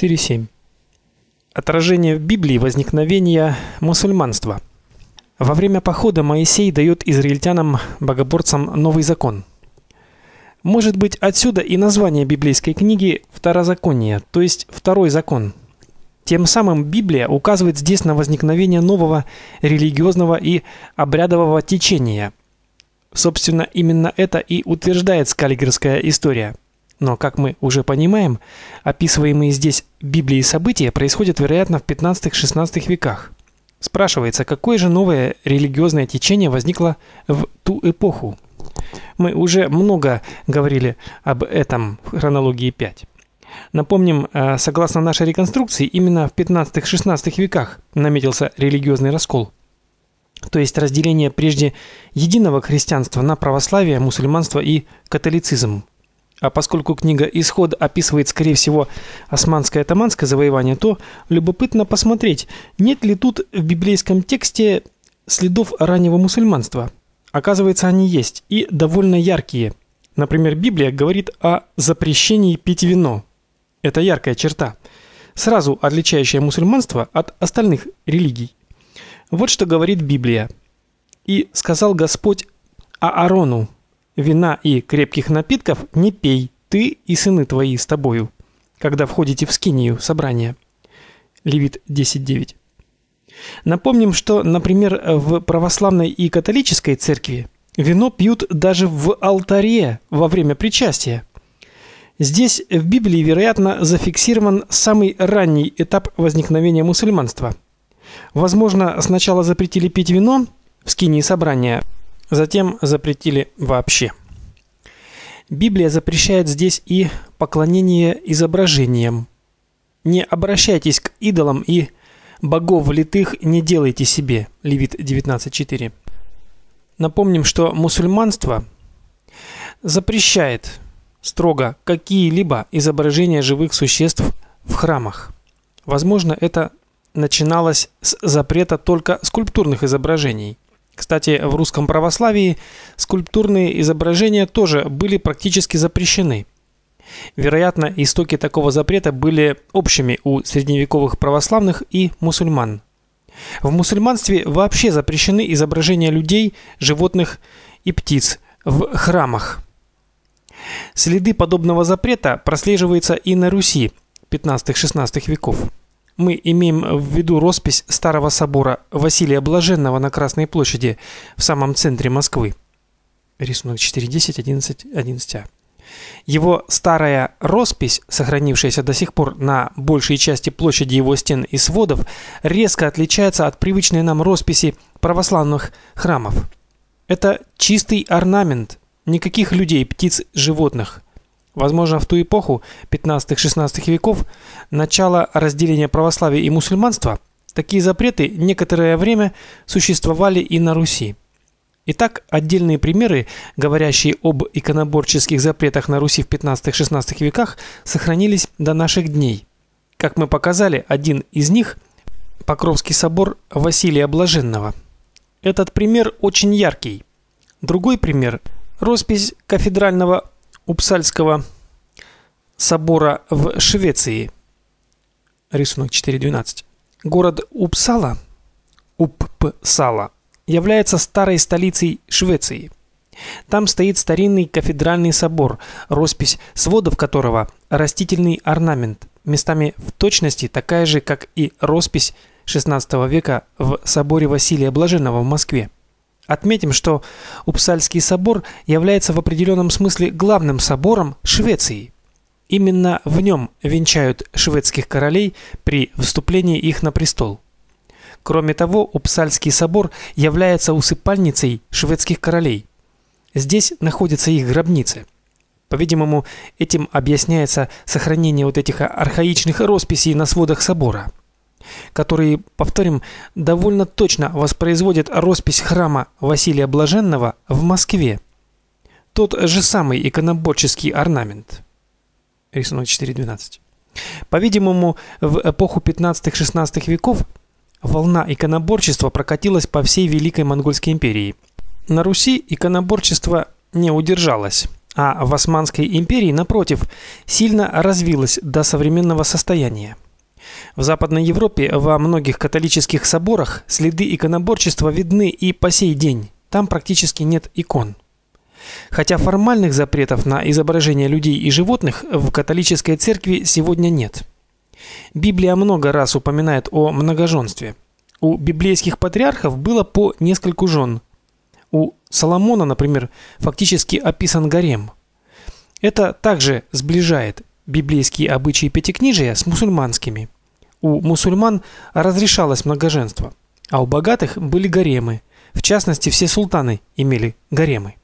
4.7. Отражение в Библии возникновения мусульманства. Во время похода Моисей дает израильтянам, богоборцам новый закон. Может быть, отсюда и название библейской книги Второзаконие, то есть второй закон. Тем самым Библия указывает здесь на возникновение нового религиозного и обрядового течения. Собственно, именно это и утверждает скаллигерская история – но, как мы уже понимаем, описываемые здесь Библией события происходят, вероятно, в 15-16 веках. Спрашивается, какое же новое религиозное течение возникло в ту эпоху? Мы уже много говорили об этом в хронологии 5. Напомним, э, согласно нашей реконструкции, именно в 15-16 веках наметился религиозный раскол. То есть разделение прежде единого христианства на православие, мусульманство и католицизм. А поскольку книга Исход описывает, скорее всего, османское атаманское завоевание, то любопытно посмотреть, нет ли тут в библейском тексте следов раннего мусульманства. Оказывается, они есть и довольно яркие. Например, Библия говорит о запрещении пить вино. Это яркая черта, сразу отличающая мусульманство от остальных религий. Вот что говорит Библия. И сказал Господь Аарону: Вина и крепких напитков не пей, ты и сыны твои с тобою, когда входите в скинию собрания. Левит 10:9. Напомним, что, например, в православной и католической церкви вино пьют даже в алтаре во время причастия. Здесь в Библии, вероятно, зафиксирован самый ранний этап возникновения мусульманства. Возможно, сначала запретили пить вино в скинии собрания, Затем запретили вообще. Библия запрещает здесь и поклонение изображениям. Не обращайтесь к идолам и богов влитых не делайте себе. Левит 19:4. Напомним, что мусульманство запрещает строго какие-либо изображения живых существ в храмах. Возможно, это начиналось с запрета только скульптурных изображений. Кстати, в русском православии скульптурные изображения тоже были практически запрещены. Вероятно, истоки такого запрета были общими у средневековых православных и мусульман. В мусульманстве вообще запрещены изображения людей, животных и птиц в храмах. Следы подобного запрета прослеживаются и на Руси 15-16 веков мы имеем в виду роспись старого собора Василия Блаженного на Красной площади в самом центре Москвы. Рисунок 4.10, 11, 11а. Его старая роспись, сохранившаяся до сих пор на большей части площади его стен и сводов, резко отличается от привычной нам росписи православных храмов. Это чистый орнамент, никаких людей, птиц, животных – Возможно, в ту эпоху 15-16 веков, начало разделения православия и мусульманства, такие запреты некоторое время существовали и на Руси. Итак, отдельные примеры, говорящие об иконоборческих запретах на Руси в 15-16 веках, сохранились до наших дней. Как мы показали, один из них Покровский собор Василия Блаженного. Этот пример очень яркий. Другой пример роспись кафедрального Упсальского собора в Швеции. Рисунок 4.12. Город Упсала, Уппсала, является старой столицей Швеции. Там стоит старинный кафедральный собор, роспись сводов которого растительный орнамент, местами в точности такая же, как и роспись XVI века в соборе Василия Блаженного в Москве. Отметим, что Упсальский собор является в определенном смысле главным собором Швеции. Именно в нем венчают шведских королей при вступлении их на престол. Кроме того, Упсальский собор является усыпальницей шведских королей. Здесь находятся их гробницы. По-видимому, этим объясняется сохранение вот этих архаичных росписей на сводах собора которые, повторим, довольно точно воспроизводят роспись храма Василия Блаженного в Москве. Тот же самый иконоборческий орнамент. Рисунок 4.12. По-видимому, в эпоху 15-16 веков волна иконоборчества прокатилась по всей Великой Монгольской империи. На Руси иконоборчество не удержалось. а в Османской империи, напротив, сильно развилась до современного состояния. В Западной Европе во многих католических соборах следы иконоборчества видны и по сей день. Там практически нет икон. Хотя формальных запретов на изображение людей и животных в католической церкви сегодня нет. Библия много раз упоминает о многоженстве. У библейских патриархов было по нескольку жен. У Соломона, например, фактически описан гарем. Это также сближает библейские обычаи пятикнижия с мусульманскими. У мусульман разрешалось многоженство, а у богатых были гаремы. В частности, все султаны имели гаремы.